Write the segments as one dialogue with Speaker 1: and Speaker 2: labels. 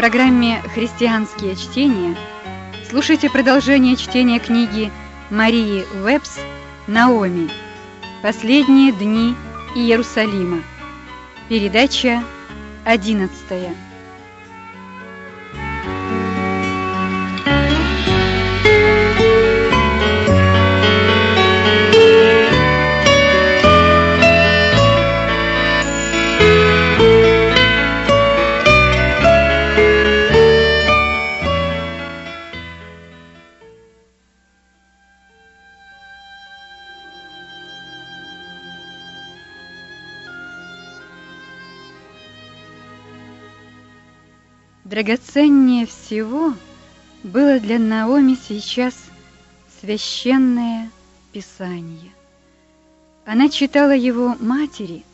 Speaker 1: программе «Христианские чтения» слушайте продолжение чтения книги Марии Уэбс «Наоми. Последние дни Иерусалима». Передача одиннадцатая. Драгоценнее всего было для Наоми сейчас священное Писание. Она читала его матери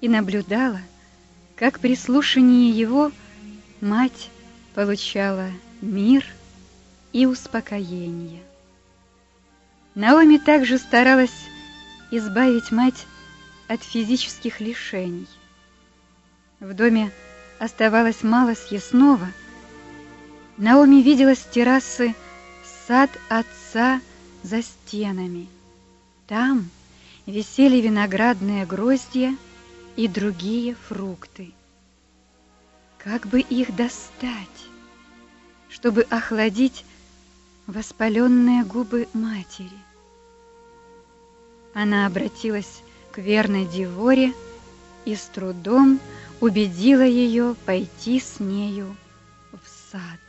Speaker 1: и наблюдала, как при слушании его мать получала мир и успокоение. Наоми также старалась избавить мать от физических лишений. В доме оставалось мало съестного, Наоми видела с террасы сад отца за стенами. Там висели виноградные гроздья и другие фрукты. Как бы их достать, чтобы охладить воспаленные губы матери? Она обратилась к верной Деворе и с трудом убедила ее пойти с нею в сад.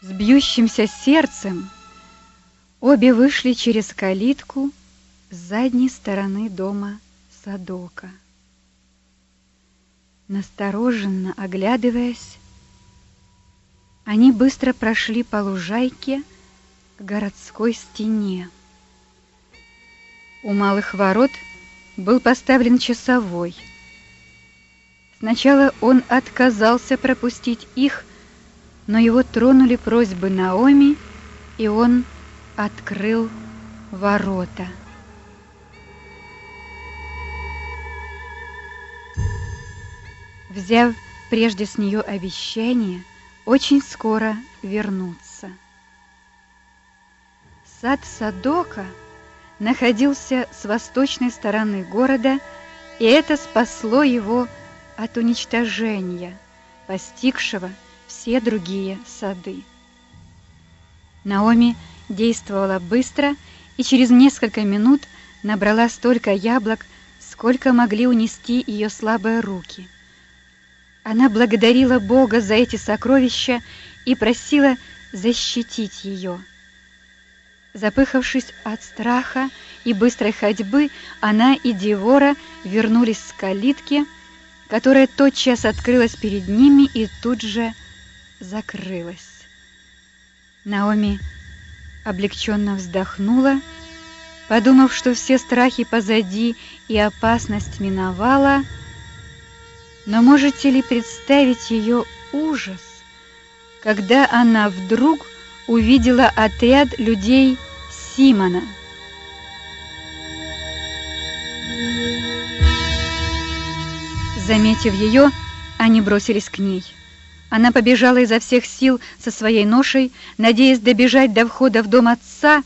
Speaker 1: С бьющимся сердцем обе вышли через калитку с задней стороны дома Садока. Настороженно оглядываясь, они быстро прошли по лужайке, городской стене. У малых ворот был поставлен часовой. Сначала он отказался пропустить их, но его тронули просьбы Наоми, и он открыл ворота. Взяв прежде с нее обещание, очень скоро вернуться. Сад Садока находился с восточной стороны города, и это спасло его от уничтожения, постигшего все другие сады. Наоми действовала быстро и через несколько минут набрала столько яблок, сколько могли унести ее слабые руки. Она благодарила Бога за эти сокровища и просила защитить ее. Запыхавшись от страха и быстрой ходьбы, она и Девора вернулись с калитки, которая тотчас открылась перед ними и тут же закрылась. Наоми облегченно вздохнула, подумав, что все страхи позади и опасность миновала, но можете ли представить ее ужас, когда она вдруг увидела отряд людей Симона. Заметив ее, они бросились к ней. Она побежала изо всех сил со своей ношей, надеясь добежать до входа в дом отца.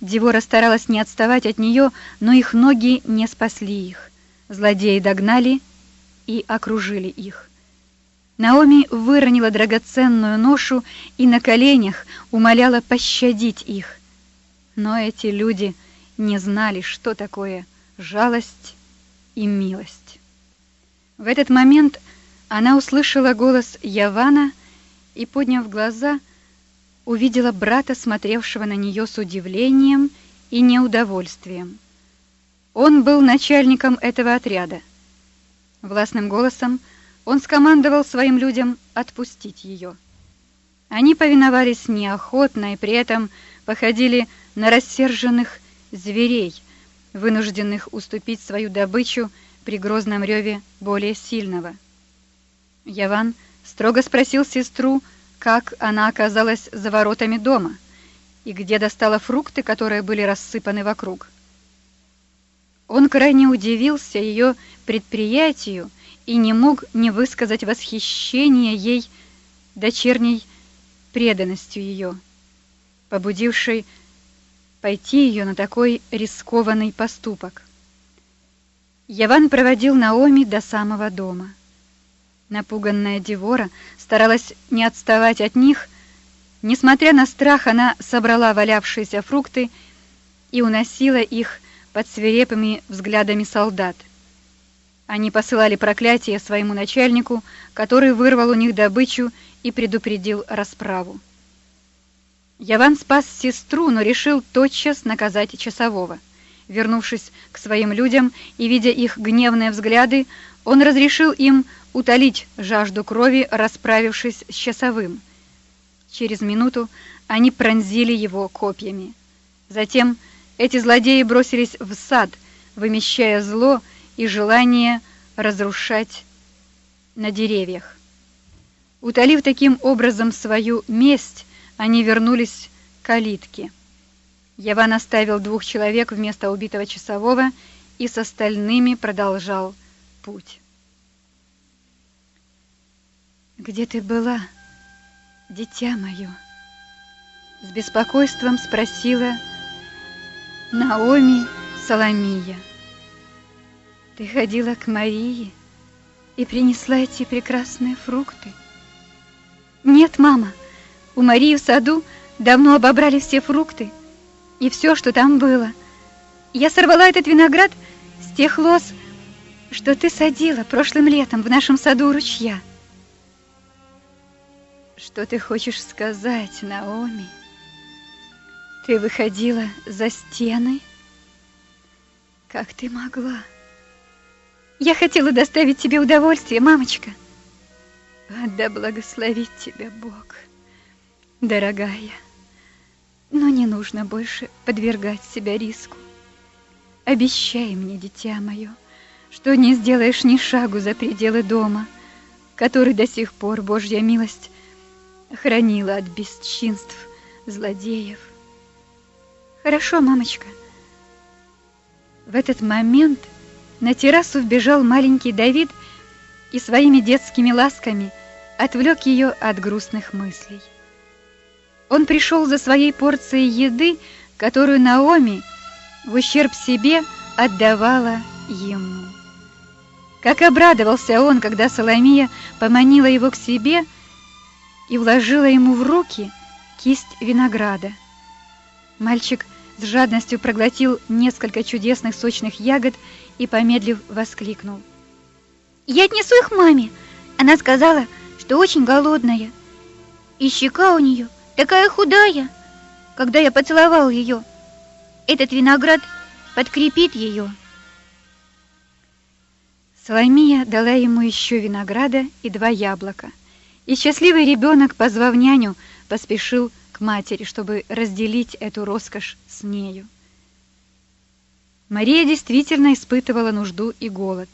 Speaker 1: Девора старалась не отставать от нее, но их ноги не спасли их. Злодеи догнали и окружили их. Наоми выронила драгоценную ношу и на коленях умоляла пощадить их. Но эти люди не знали, что такое жалость и милость. В этот момент она услышала голос Явана и, подняв глаза, увидела брата, смотревшего на нее с удивлением и неудовольствием. Он был начальником этого отряда. Властным голосом он скомандовал своим людям отпустить ее. Они повиновались неохотно и при этом походили на рассерженных зверей, вынужденных уступить свою добычу при грозном реве более сильного. Яван строго спросил сестру, как она оказалась за воротами дома и где достала фрукты, которые были рассыпаны вокруг. Он крайне удивился ее предприятию и не мог не высказать восхищения ей дочерней преданностью ее, побудившей пойти ее на такой рискованный поступок. Яван проводил Наоми до самого дома. Напуганная Девора старалась не отставать от них. Несмотря на страх, она собрала валявшиеся фрукты и уносила их под свирепыми взглядами солдат. Они посылали проклятие своему начальнику, который вырвал у них добычу и предупредил расправу. Яван спас сестру, но решил тотчас наказать часового. Вернувшись к своим людям и видя их гневные взгляды, он разрешил им утолить жажду крови, расправившись с часовым. Через минуту они пронзили его копьями. Затем эти злодеи бросились в сад, вымещая зло и желание разрушать на деревьях. Утолив таким образом свою месть, они вернулись к калитке. Яван оставил двух человек вместо убитого часового и с остальными продолжал путь. «Где ты была, дитя мое?» С беспокойством спросила Наоми Соломия. Ты ходила к Марии и принесла эти прекрасные фрукты? Нет, мама, у Марии в саду давно обобрали все фрукты и все, что там было. Я сорвала этот виноград с тех лоз, что ты садила прошлым летом в нашем саду ручья. Что ты хочешь сказать, Наоми? Ты выходила за стены? Как ты могла? Я хотела доставить тебе удовольствие, мамочка. А да благословит тебя Бог, дорогая. Но не нужно больше подвергать себя риску. Обещай мне, дитя мое, что не сделаешь ни шагу за пределы дома, который до сих пор Божья милость хранила от бесчинств злодеев. Хорошо, мамочка. В этот момент на террасу вбежал маленький Давид и своими детскими ласками отвлек ее от грустных мыслей. Он пришел за своей порцией еды, которую Наоми в ущерб себе отдавала ему. Как обрадовался он, когда Соломия поманила его к себе и вложила ему в руки кисть винограда. Мальчик с жадностью проглотил несколько чудесных сочных ягод и, помедлив, воскликнул. «Я отнесу их маме. Она сказала, что очень голодная. И щека у нее такая худая, когда я поцеловал ее. Этот виноград подкрепит ее». Соломия дала ему еще винограда и два яблока. И счастливый ребенок, позвав няню, поспешил к матери, чтобы разделить эту роскошь с нею. Мария действительно испытывала нужду и голод.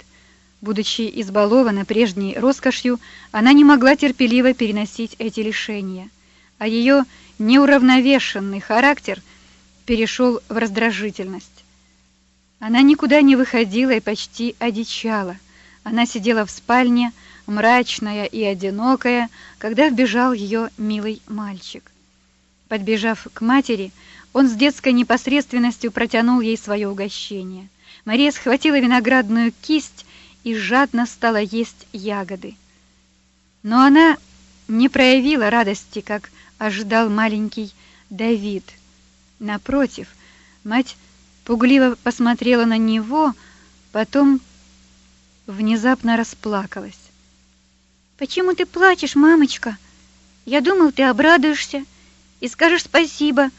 Speaker 1: Будучи избалована прежней роскошью, она не могла терпеливо переносить эти лишения, а ее неуравновешенный характер перешел в раздражительность. Она никуда не выходила и почти одичала. Она сидела в спальне, мрачная и одинокая, когда вбежал ее милый мальчик. Подбежав к матери, он с детской непосредственностью протянул ей свое угощение. Мария схватила виноградную кисть и жадно стала есть ягоды. Но она не проявила радости, как ожидал маленький Давид. Напротив, мать пугливо посмотрела на него, потом внезапно расплакалась. «Почему ты плачешь, мамочка? Я думал, ты обрадуешься и скажешь спасибо,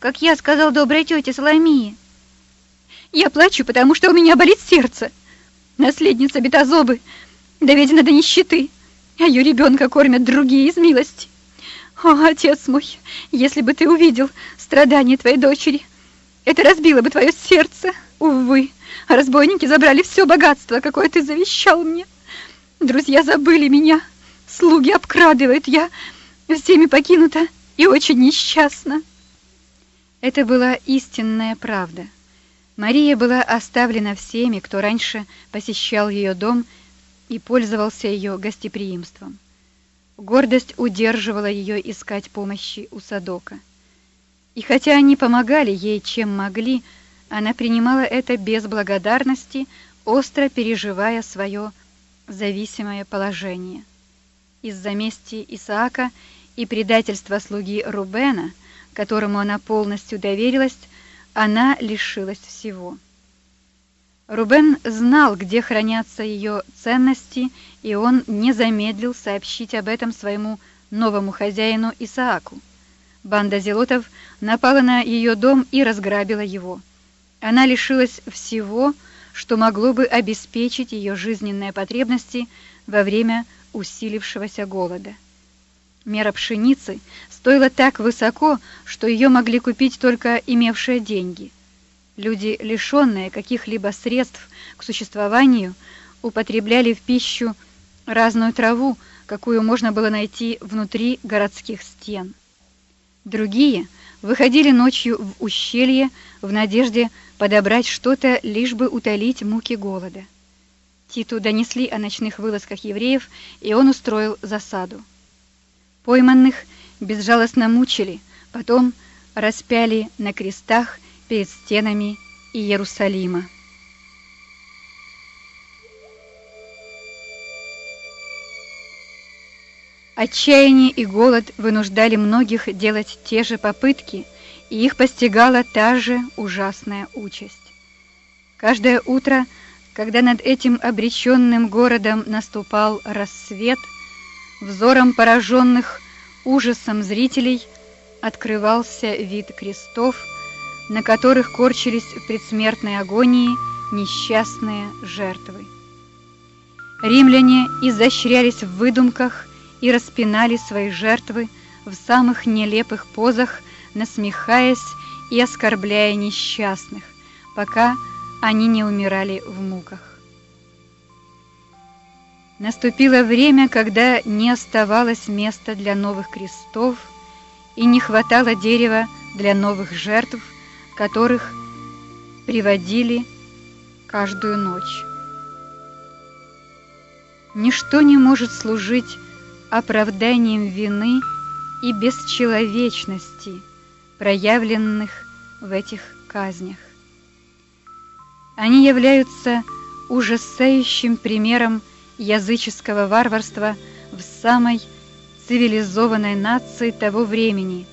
Speaker 1: как я сказал доброй тете Соломии. Я плачу, потому что у меня болит сердце. Наследница бетозобы, доведена до нищеты, а ее ребенка кормят другие из милости. О, отец мой, если бы ты увидел страдания твоей дочери, это разбило бы твое сердце. Увы, разбойники забрали все богатство, какое ты завещал мне. Друзья забыли меня, слуги обкрадывают, я всеми покинута и очень несчастна. Это была истинная правда. Мария была оставлена всеми, кто раньше посещал ее дом и пользовался ее гостеприимством. Гордость удерживала ее искать помощи у Садока. И хотя они помогали ей чем могли, она принимала это без благодарности, остро переживая свое зависимое положение. Из-за мести Исаака и предательства слуги Рубена, которому она полностью доверилась, она лишилась всего. Рубен знал, где хранятся ее ценности, и он не замедлил сообщить об этом своему новому хозяину Исааку. Банда зелотов напала на ее дом и разграбила его. Она лишилась всего, что могло бы обеспечить ее жизненные потребности во время усилившегося голода. Мера пшеницы стоила так высоко, что ее могли купить только имевшие деньги. Люди, лишенные каких-либо средств к существованию, употребляли в пищу разную траву, какую можно было найти внутри городских стен. Другие выходили ночью в ущелье в надежде подобрать что-то, лишь бы утолить муки голода. Титу донесли о ночных вылазках евреев, и он устроил засаду. Пойманных безжалостно мучили, потом распяли на крестах перед стенами Иерусалима. Отчаяние и голод вынуждали многих делать те же попытки, и их постигала та же ужасная участь. Каждое утро, когда над этим обреченным городом наступал рассвет, Взором пораженных ужасом зрителей открывался вид крестов, на которых корчились в предсмертной агонии несчастные жертвы. Римляне изощрялись в выдумках и распинали свои жертвы в самых нелепых позах, насмехаясь и оскорбляя несчастных, пока они не умирали в муках. Наступило время, когда не оставалось места для новых крестов и не хватало дерева для новых жертв, которых приводили каждую ночь. Ничто не может служить оправданием вины и бесчеловечности, проявленных в этих казнях. Они являются ужасающим примером языческого варварства в самой цивилизованной нации того времени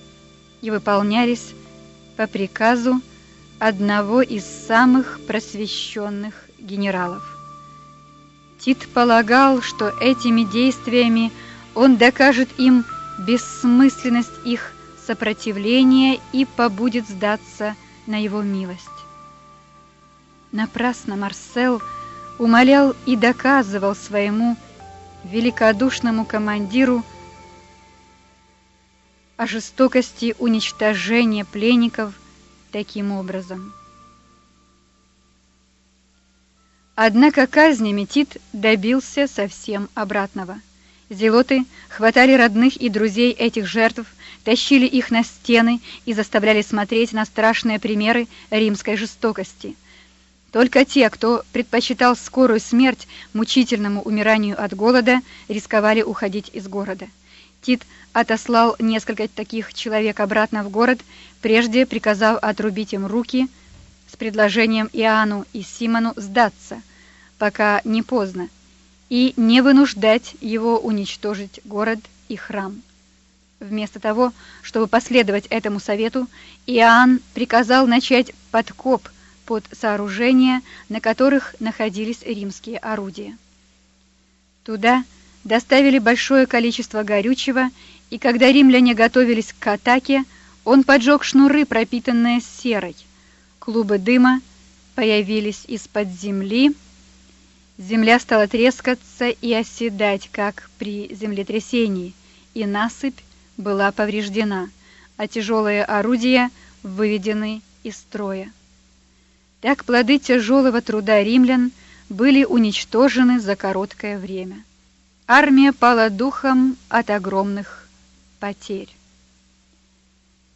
Speaker 1: и выполнялись по приказу одного из самых просвещенных генералов. Тит полагал, что этими действиями он докажет им бессмысленность их сопротивления и побудет сдаться на его милость. Напрасно Марсел умолял и доказывал своему великодушному командиру о жестокости уничтожения пленников таким образом. Однако казнями Тит добился совсем обратного. Зелоты хватали родных и друзей этих жертв, тащили их на стены и заставляли смотреть на страшные примеры римской жестокости – только те, кто предпочитал скорую смерть мучительному умиранию от голода, рисковали уходить из города. Тит отослал несколько таких человек обратно в город, прежде приказав отрубить им руки с предложением Иоанну и Симону сдаться, пока не поздно, и не вынуждать его уничтожить город и храм. Вместо того, чтобы последовать этому совету, Иоанн приказал начать подкоп – под сооружения, на которых находились римские орудия. Туда доставили большое количество горючего, и когда римляне готовились к атаке, он поджег шнуры, пропитанные серой. Клубы дыма появились из-под земли. Земля стала трескаться и оседать, как при землетрясении, и насыпь была повреждена, а тяжелые орудия выведены из строя. Так плоды тяжелого труда римлян были уничтожены за короткое время. Армия пала духом от огромных потерь.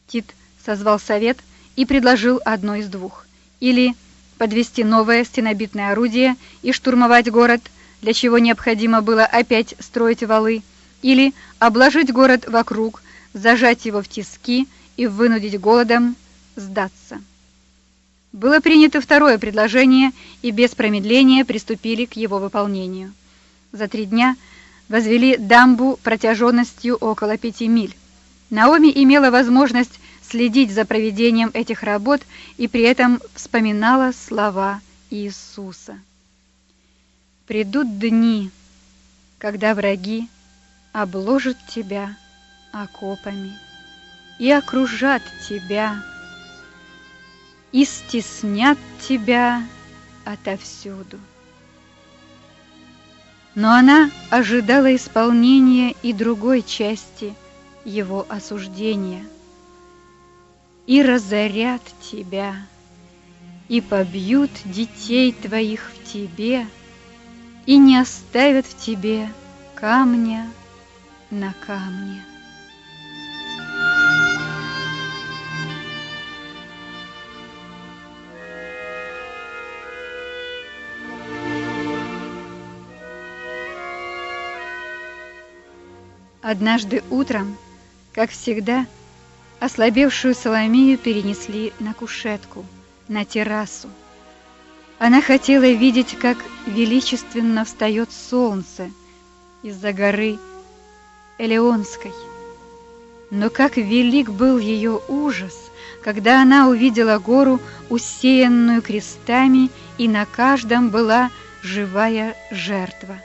Speaker 1: Тит созвал совет и предложил одно из двух: или подвести новое стенобитное орудие и штурмовать город, для чего необходимо было опять строить валы, или обложить город вокруг, зажать его в тиски и вынудить голодом сдаться. Было принято второе предложение, и без промедления приступили к его выполнению. За три дня возвели дамбу протяженностью около пяти миль. Наоми имела возможность следить за проведением этих работ и при этом вспоминала слова Иисуса. «Придут дни, когда враги обложат тебя окопами и окружат тебя, и стеснят тебя отовсюду. Но она ожидала исполнения и другой части его осуждения. И разорят тебя, и побьют детей твоих в тебе, и не оставят в тебе камня на камне. Однажды утром, как всегда, ослабевшую Соломию перенесли на кушетку, на террасу. Она хотела видеть, как величественно встает солнце из-за горы Элеонской. Но как велик был ее ужас, когда она увидела гору, усеянную крестами, и на каждом была живая жертва.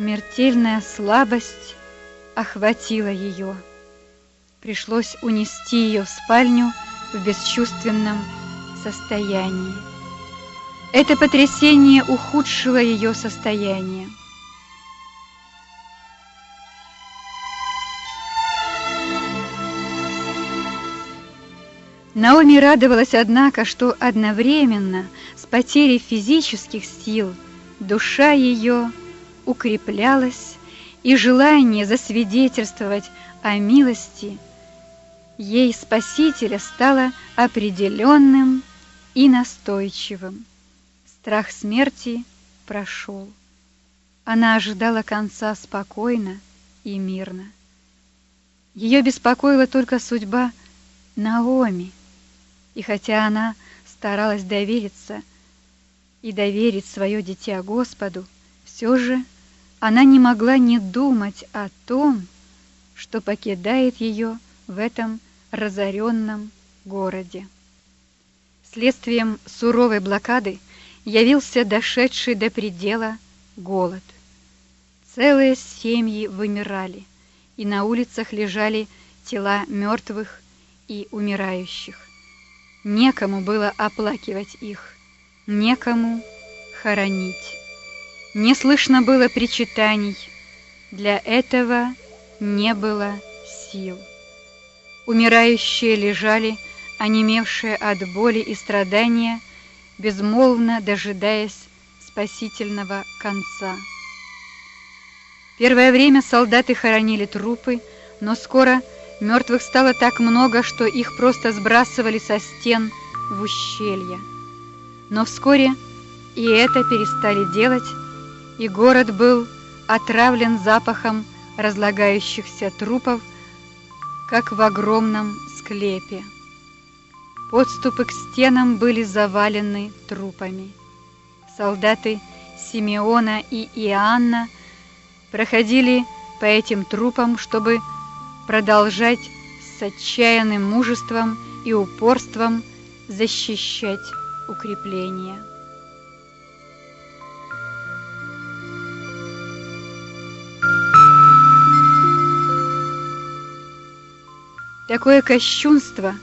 Speaker 1: Смертельная слабость охватила ее. Пришлось унести ее в спальню в бесчувственном состоянии. Это потрясение ухудшило ее состояние. Наоми радовалась, однако, что одновременно с потерей физических сил душа ее укреплялось, и желание засвидетельствовать о милости ей Спасителя стало определенным и настойчивым. Страх смерти прошел. Она ожидала конца спокойно и мирно. Ее беспокоила только судьба Наоми, и хотя она старалась довериться и доверить свое дитя Господу, все же она не могла не думать о том, что покидает ее в этом разоренном городе. Следствием суровой блокады явился дошедший до предела голод. Целые семьи вымирали, и на улицах лежали тела мертвых и умирающих. Некому было оплакивать их, некому хоронить. Не слышно было причитаний, для этого не было сил. Умирающие лежали, онемевшие от боли и страдания, безмолвно дожидаясь спасительного конца. Первое время солдаты хоронили трупы, но скоро мертвых стало так много, что их просто сбрасывали со стен в ущелья. Но вскоре и это перестали делать, и город был отравлен запахом разлагающихся трупов, как в огромном склепе. Подступы к стенам были завалены трупами. Солдаты Симеона и Иоанна проходили по этим трупам, чтобы продолжать с отчаянным мужеством и упорством защищать укрепления. Такое кощунство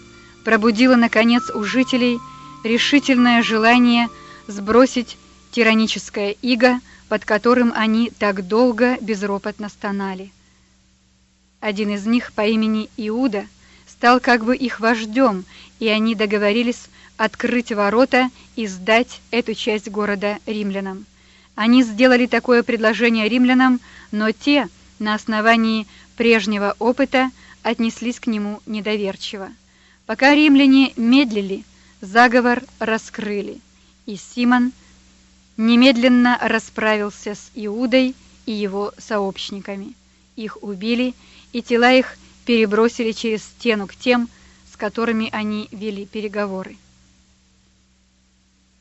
Speaker 1: пробудило, наконец, у жителей решительное желание сбросить тираническое иго, под которым они так долго безропотно стонали. Один из них по имени Иуда стал как бы их вождем, и они договорились открыть ворота и сдать эту часть города римлянам. Они сделали такое предложение римлянам, но те, на основании прежнего опыта, отнеслись к нему недоверчиво. Пока римляне медлили, заговор раскрыли, и Симон немедленно расправился с Иудой и его сообщниками. Их убили, и тела их перебросили через стену к тем, с которыми они вели переговоры.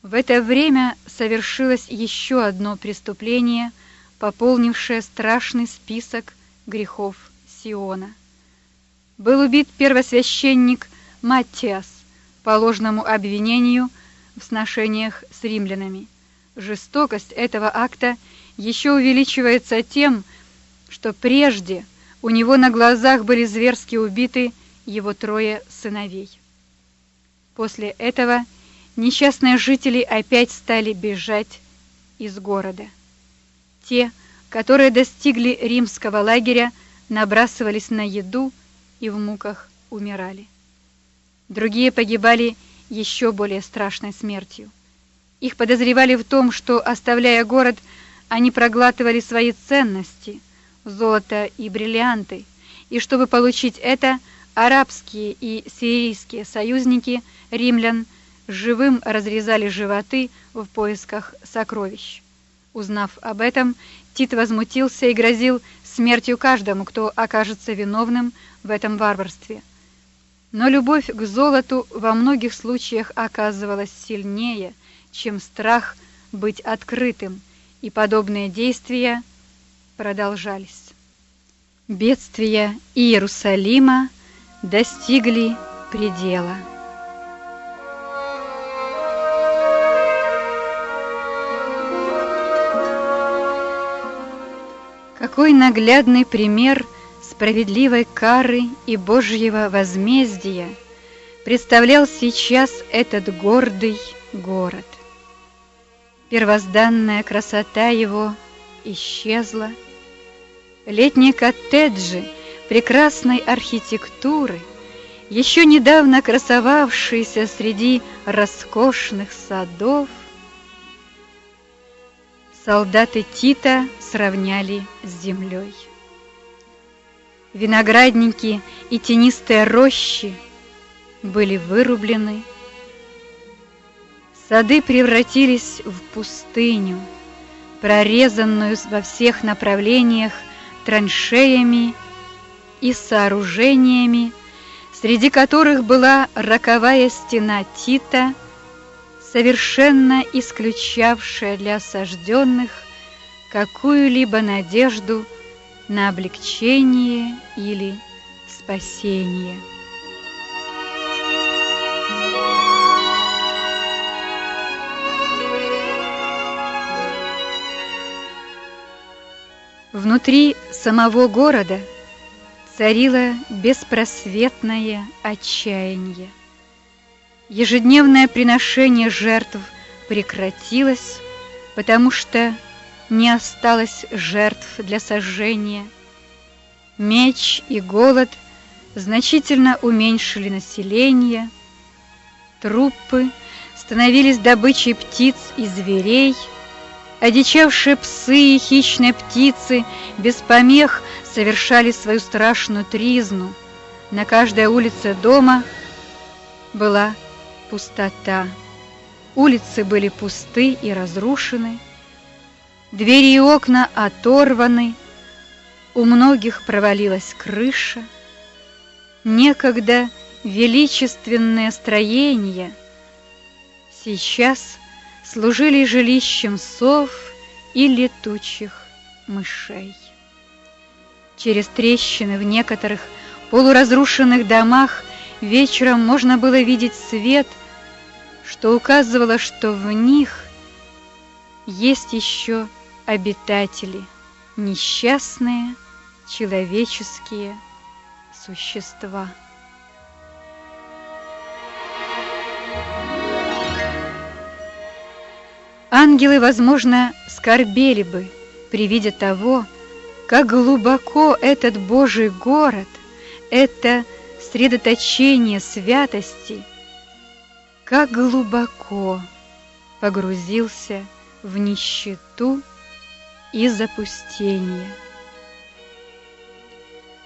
Speaker 1: В это время совершилось еще одно преступление, пополнившее страшный список грехов Сиона. Был убит первосвященник Маттиас по ложному обвинению в сношениях с римлянами. Жестокость этого акта еще увеличивается тем, что прежде у него на глазах были зверски убиты его трое сыновей. После этого несчастные жители опять стали бежать из города. Те, которые достигли римского лагеря, набрасывались на еду и в муках умирали. Другие погибали еще более страшной смертью. Их подозревали в том, что, оставляя город, они проглатывали свои ценности, золото и бриллианты, и чтобы получить это, арабские и сирийские союзники римлян живым разрезали животы в поисках сокровищ. Узнав об этом, Тит возмутился и грозил смертью каждому, кто окажется виновным в этом варварстве. Но любовь к золоту во многих случаях оказывалась сильнее, чем страх быть открытым, и подобные действия продолжались. Бедствия Иерусалима достигли предела. Какой наглядный пример справедливой кары и Божьего возмездия представлял сейчас этот гордый город. Первозданная красота его исчезла. Летние коттеджи прекрасной архитектуры, еще недавно красовавшиеся среди роскошных садов, солдаты Тита сравняли с землей. Виноградники и тенистые рощи были вырублены, сады превратились в пустыню, прорезанную во всех направлениях траншеями и сооружениями, среди которых была роковая стена Тита – совершенно исключавшая для осажденных какую-либо надежду на облегчение или спасение. Внутри самого города царило беспросветное отчаяние. Ежедневное приношение жертв прекратилось, потому что не осталось жертв для сожжения. Меч и голод значительно уменьшили население, трупы становились добычей птиц и зверей, одичавшие псы и хищные птицы без помех совершали свою страшную тризну. На каждой улице дома была пустота. Улицы были пусты и разрушены, двери и окна оторваны, у многих провалилась крыша. Некогда величественные строения сейчас служили жилищем сов и летучих мышей. Через трещины в некоторых полуразрушенных домах вечером можно было видеть свет, что указывало, что в них есть еще обитатели, несчастные человеческие существа. Ангелы, возможно, скорбели бы при виде того, как глубоко этот Божий город, это средоточение святости, как глубоко погрузился в нищету и запустение.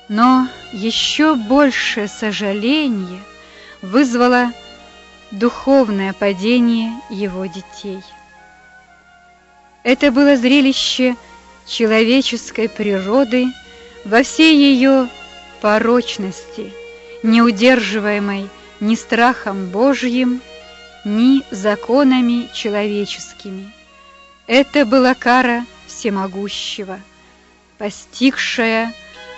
Speaker 1: Но еще большее сожаление вызвало духовное падение его детей. Это было зрелище человеческой природы во всей ее порочности, не удерживаемой ни страхом Божьим, ни законами человеческими. Это была кара всемогущего, постигшая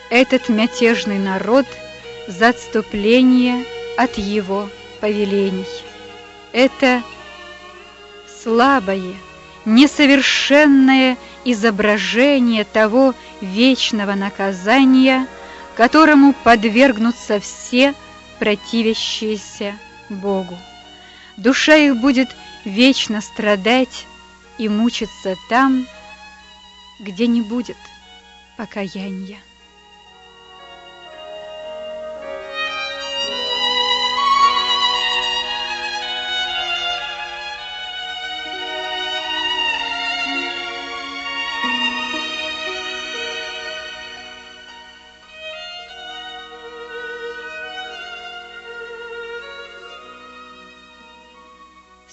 Speaker 1: этот мятежный народ за отступление от его повелений. Это слабое, несовершенное изображение того вечного наказания, которому подвергнутся все противящиеся Богу. Душа их будет вечно страдать и мучиться там, где не будет покаяния.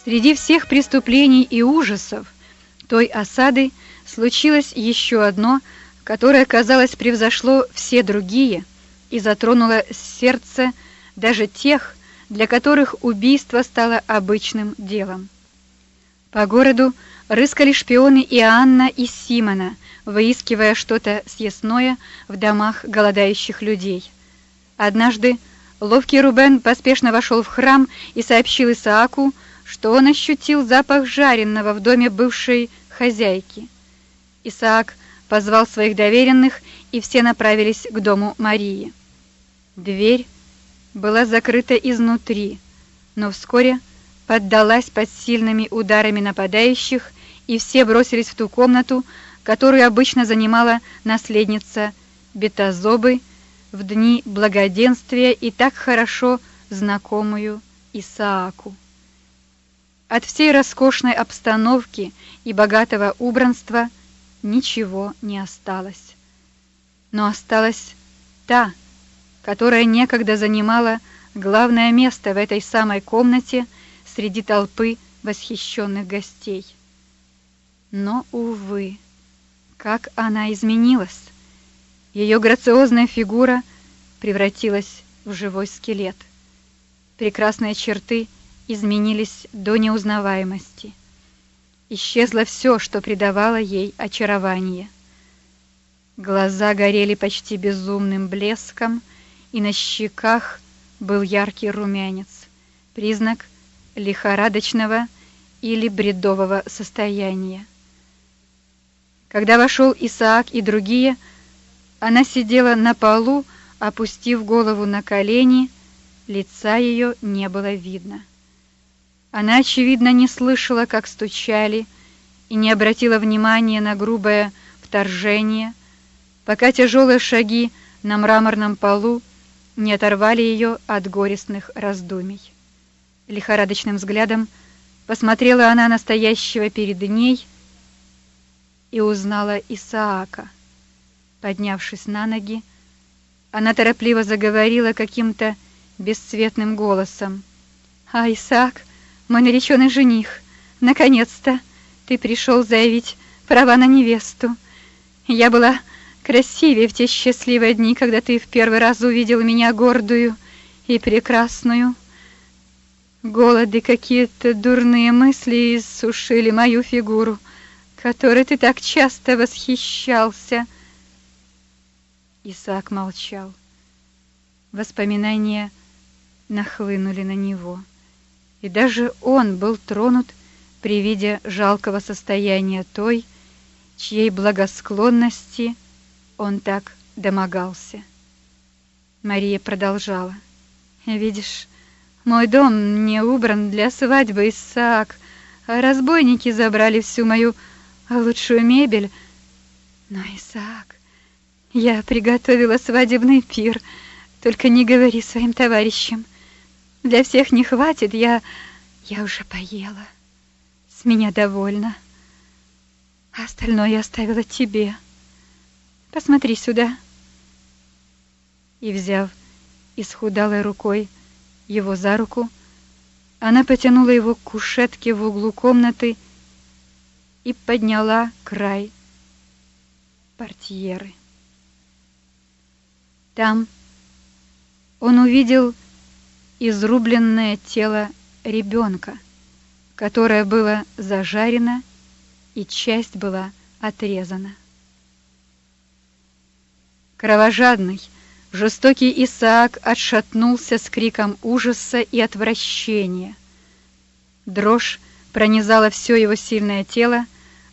Speaker 1: Среди всех преступлений и ужасов той осады случилось еще одно, которое, казалось, превзошло все другие и затронуло сердце даже тех, для которых убийство стало обычным делом. По городу рыскали шпионы Иоанна и Симона, выискивая что-то съестное в домах голодающих людей. Однажды ловкий Рубен поспешно вошел в храм и сообщил Исааку, что он ощутил запах жареного в доме бывшей хозяйки. Исаак позвал своих доверенных, и все направились к дому Марии. Дверь была закрыта изнутри, но вскоре поддалась под сильными ударами нападающих, и все бросились в ту комнату, которую обычно занимала наследница Бетазобы в дни благоденствия и так хорошо знакомую Исааку. От всей роскошной обстановки и богатого убранства ничего не осталось. Но осталась та, которая некогда занимала главное место в этой самой комнате среди толпы восхищенных гостей. Но, увы, как она изменилась! Ее грациозная фигура превратилась в живой скелет. Прекрасные черты — изменились до неузнаваемости. Исчезло все, что придавало ей очарование. Глаза горели почти безумным блеском, и на щеках был яркий румянец, признак лихорадочного или бредового состояния. Когда вошел Исаак и другие, она сидела на полу, опустив голову на колени, лица ее не было видно. Она, очевидно, не слышала, как стучали, и не обратила внимания на грубое вторжение, пока тяжелые шаги на мраморном полу не оторвали ее от горестных раздумий. Лихорадочным взглядом посмотрела она на стоящего перед ней и узнала Исаака. Поднявшись на ноги, она торопливо заговорила каким-то бесцветным голосом. «А, Исаак, мой нареченный жених, наконец-то ты пришел заявить права на невесту. Я была красивее в те счастливые дни, когда ты в первый раз увидел меня гордую и прекрасную. Голоды, какие-то дурные мысли иссушили мою фигуру, которой ты так часто восхищался. Исаак молчал. Воспоминания нахлынули на него и даже он был тронут при виде жалкого состояния той, чьей благосклонности он так домогался. Мария продолжала. «Видишь, мой дом не убран для свадьбы, Исаак, а разбойники забрали всю мою лучшую мебель. Но, Исаак, я приготовила свадебный пир, только не говори своим товарищам. Для всех не хватит, я... я уже поела. С меня довольна. А остальное я оставила тебе. Посмотри сюда. И, взяв исхудалой рукой его за руку, Она потянула его к кушетке в углу комнаты и подняла край портьеры. Там он увидел изрубленное тело ребенка, которое было зажарено и часть была отрезана. Кровожадный, жестокий Исаак отшатнулся с криком ужаса и отвращения. Дрожь пронизала все его сильное тело,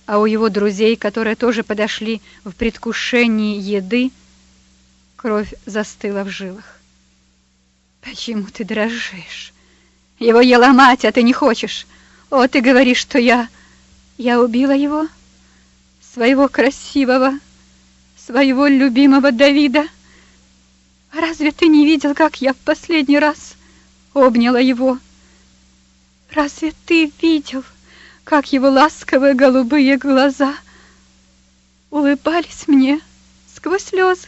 Speaker 1: а у его друзей, которые тоже подошли в предвкушении еды, кровь застыла в жилах. Почему ты дрожишь? Его ела мать, а ты не хочешь. О, ты говоришь, что я... Я убила его? Своего красивого, своего любимого Давида? Разве ты не видел, как я в последний раз обняла его? Разве ты видел, как его ласковые голубые глаза улыбались мне сквозь слезы?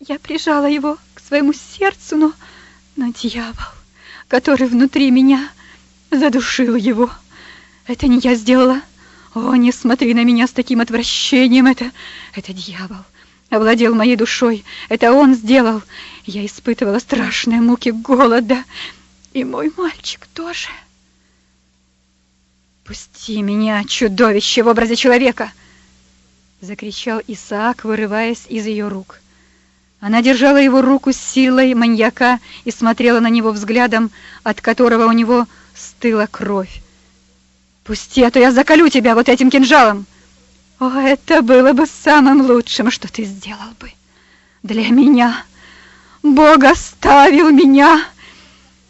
Speaker 1: Я прижала его своему сердцу, но, но дьявол, который внутри меня, задушил его. Это не я сделала. О, не смотри на меня с таким отвращением. Это, это дьявол овладел моей душой. Это он сделал. Я испытывала страшные муки голода. И мой мальчик тоже. «Пусти меня, чудовище в образе человека!» Закричал Исаак, вырываясь из ее рук. Она держала его руку с силой маньяка и смотрела на него взглядом, от которого у него стыла кровь. «Пусти, а то я заколю тебя вот этим кинжалом!» «О, это было бы самым лучшим, что ты сделал бы для меня! Бог оставил меня!»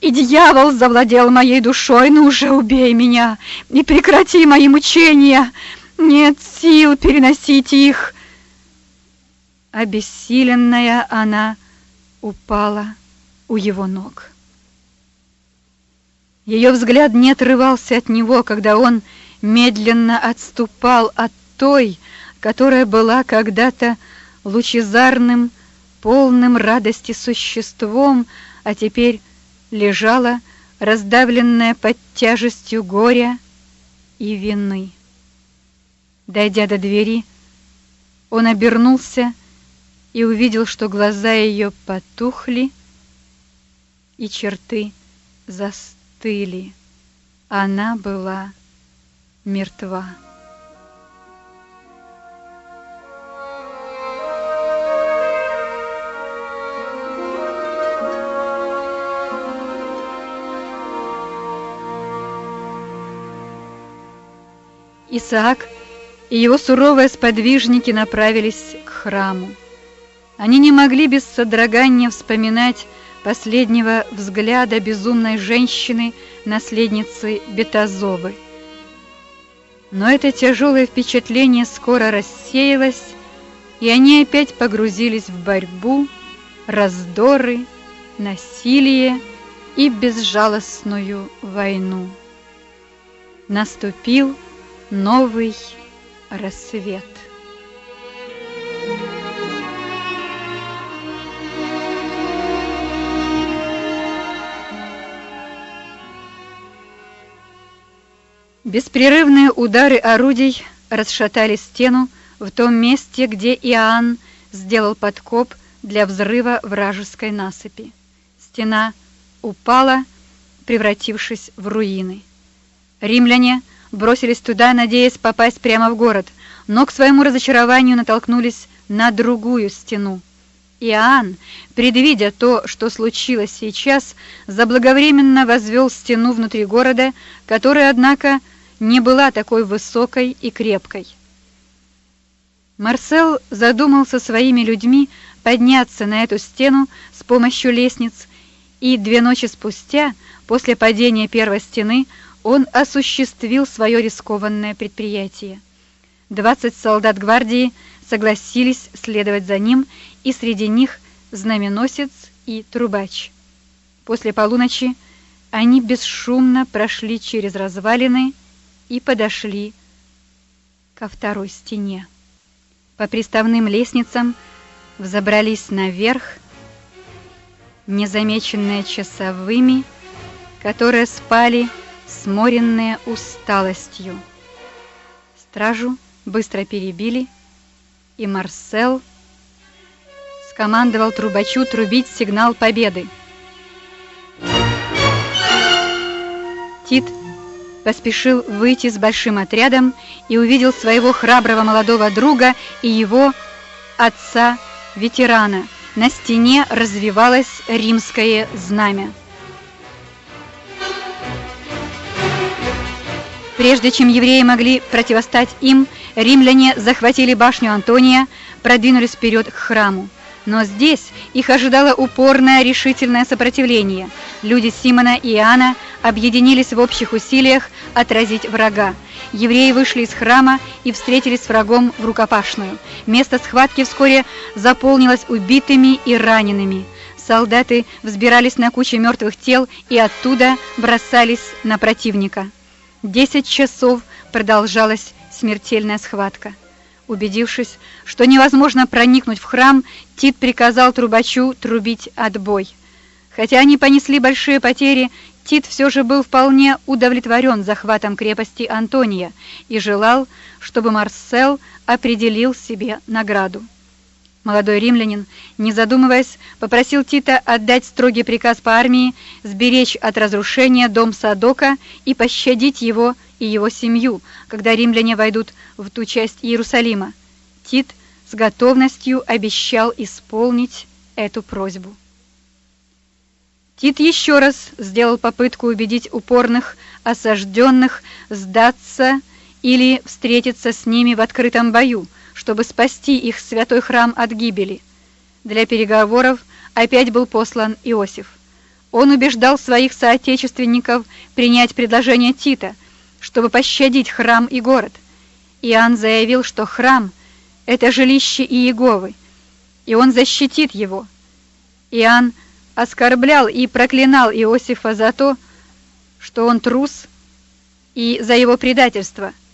Speaker 1: И дьявол завладел моей душой, ну уже убей меня и прекрати мои мучения. Нет сил переносить их. Обессиленная она упала у его ног. Ее взгляд не отрывался от него, когда он медленно отступал от той, которая была когда-то лучезарным, полным радости существом, а теперь лежала, раздавленная под тяжестью горя и вины. Дойдя до двери, он обернулся и увидел, что глаза ее потухли и черты застыли. Она была мертва. Исаак и его суровые сподвижники направились к храму. Они не могли без содрогания вспоминать последнего взгляда безумной женщины, наследницы Бетазовы. Но это тяжелое впечатление скоро рассеялось, и они опять погрузились в борьбу, раздоры, насилие и безжалостную войну. Наступил новый рассвет. Беспрерывные удары орудий расшатали стену в том месте, где Иоанн сделал подкоп для взрыва вражеской насыпи. Стена упала, превратившись в руины. Римляне бросились туда, надеясь попасть прямо в город, но к своему разочарованию натолкнулись на другую стену. Иоанн, предвидя то, что случилось сейчас, заблаговременно возвел стену внутри города, которая, однако, не была такой высокой и крепкой. Марсел задумал со своими людьми подняться на эту стену с помощью лестниц, и две ночи спустя, после падения первой стены, он осуществил свое рискованное предприятие. Двадцать солдат гвардии согласились следовать за ним, и среди них знаменосец и трубач. После полуночи они бесшумно прошли через развалины и подошли ко второй стене. По приставным лестницам взобрались наверх, незамеченные часовыми, которые спали, сморенные усталостью. Стражу быстро перебили, и Марсел скомандовал трубачу трубить сигнал победы. Тит поспешил выйти с большим отрядом и увидел своего храброго молодого друга и его отца-ветерана. На стене развивалось римское знамя. Прежде чем евреи могли противостать им, римляне захватили башню Антония, продвинулись вперед к храму. Но здесь их ожидало упорное решительное сопротивление. Люди Симона и Иоанна объединились в общих усилиях отразить врага. Евреи вышли из храма и встретились с врагом в рукопашную. Место схватки вскоре заполнилось убитыми и ранеными. Солдаты взбирались на кучи мертвых тел и оттуда бросались на противника. Десять часов продолжалась смертельная схватка. Убедившись, что невозможно проникнуть в храм, Тит приказал трубачу трубить отбой. Хотя они понесли большие потери, Тит все же был вполне удовлетворен захватом крепости Антония и желал, чтобы Марсел определил себе награду. Молодой римлянин, не задумываясь, попросил Тита отдать строгий приказ по армии, сберечь от разрушения дом Садока и пощадить его и его семью, когда римляне войдут в ту часть Иерусалима. Тит с готовностью обещал исполнить эту просьбу. Тит еще раз сделал попытку убедить упорных осажденных сдаться или встретиться с ними в открытом бою, чтобы спасти их святой храм от гибели. Для переговоров опять был послан Иосиф. Он убеждал своих соотечественников принять предложение Тита, чтобы пощадить храм и город. Иоанн заявил, что храм — это жилище Иеговы, и он защитит его. Иоанн оскорблял и проклинал Иосифа за то, что он трус, и за его предательство —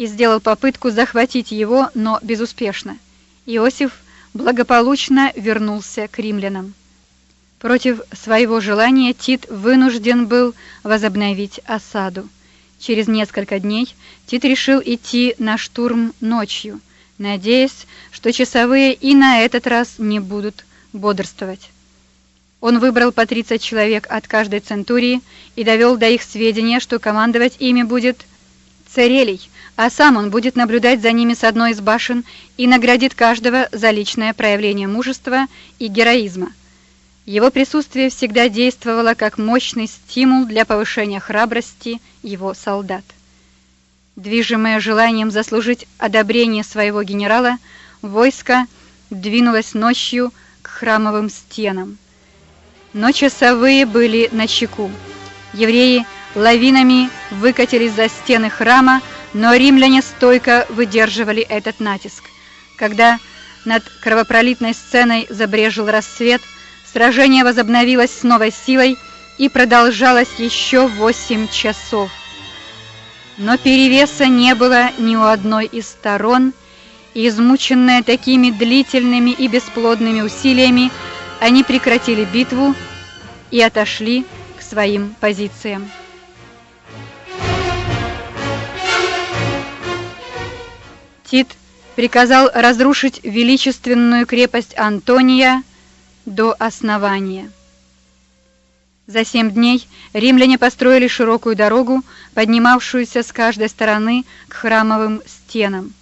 Speaker 1: и сделал попытку захватить его, но безуспешно. Иосиф благополучно вернулся к римлянам. Против своего желания Тит вынужден был возобновить осаду. Через несколько дней Тит решил идти на штурм ночью, надеясь, что часовые и на этот раз не будут бодрствовать. Он выбрал по 30 человек от каждой центурии и довел до их сведения, что командовать ими будет Церелий, а сам он будет наблюдать за ними с одной из башен и наградит каждого за личное проявление мужества и героизма. Его присутствие всегда действовало как мощный стимул для повышения храбрости его солдат. Движимое желанием заслужить одобрение своего генерала, войско двинулось ночью к храмовым стенам. Но часовые были на чеку. Евреи лавинами выкатились за стены храма, но римляне стойко выдерживали этот натиск. Когда над кровопролитной сценой забрежил рассвет, сражение возобновилось с новой силой и продолжалось еще восемь часов. Но перевеса не было ни у одной из сторон, и измученные такими длительными и бесплодными усилиями, они прекратили битву и отошли к своим позициям. Тит приказал разрушить величественную крепость Антония до основания. За семь дней римляне построили широкую дорогу, поднимавшуюся с каждой стороны к храмовым стенам.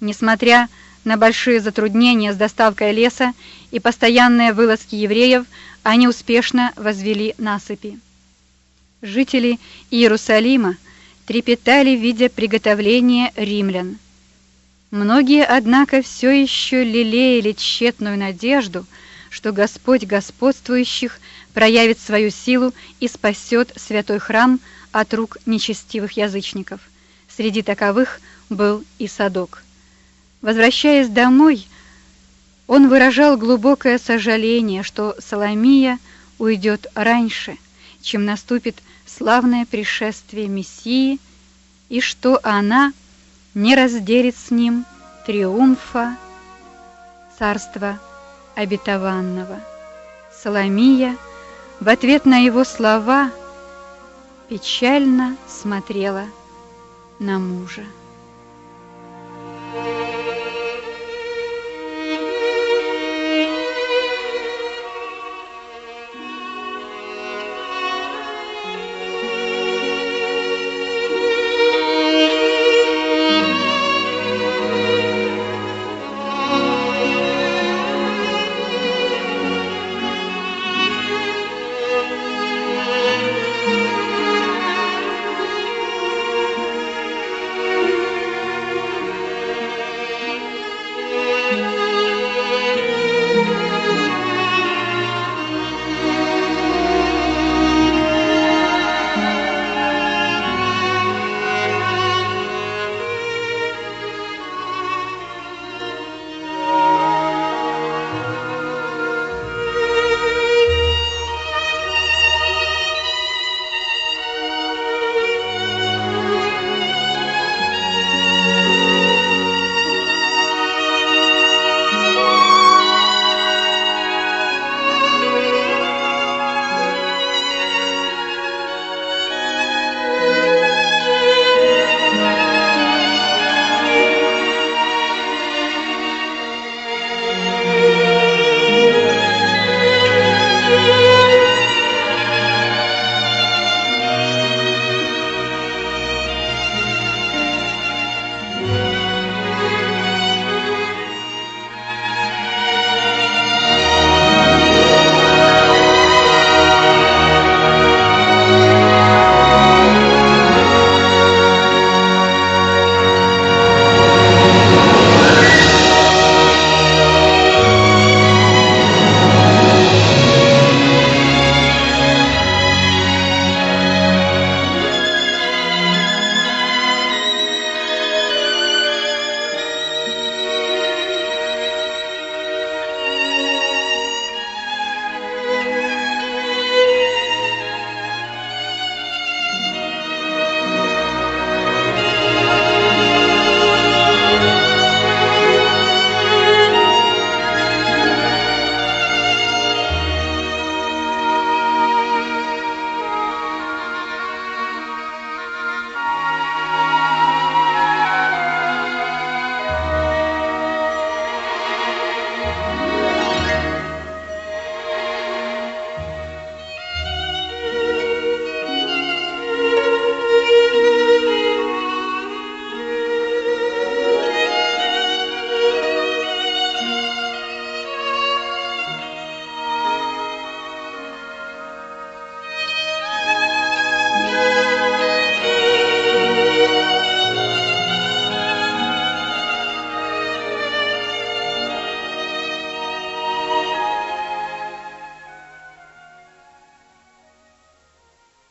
Speaker 1: Несмотря на большие затруднения с доставкой леса и постоянные вылазки евреев, они успешно возвели насыпи. Жители Иерусалима трепетали, видя приготовление римлян. Многие, однако, все еще лелеяли тщетную надежду, что Господь господствующих проявит свою силу и спасет святой храм от рук нечестивых язычников. Среди таковых был и Садок. Возвращаясь домой, он выражал глубокое сожаление, что Соломия уйдет раньше, чем наступит славное пришествие Мессии, и что она – не разделит с ним триумфа царства обетованного. Соломия в ответ на его слова печально смотрела на мужа.